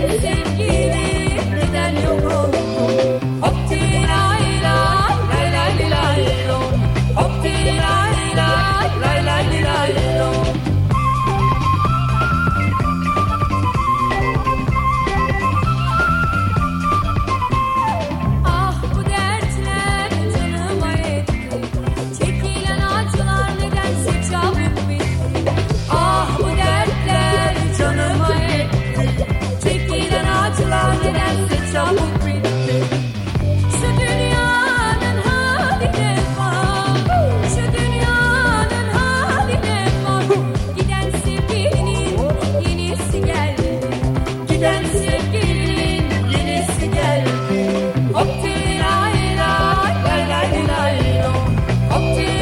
Wednesday. up to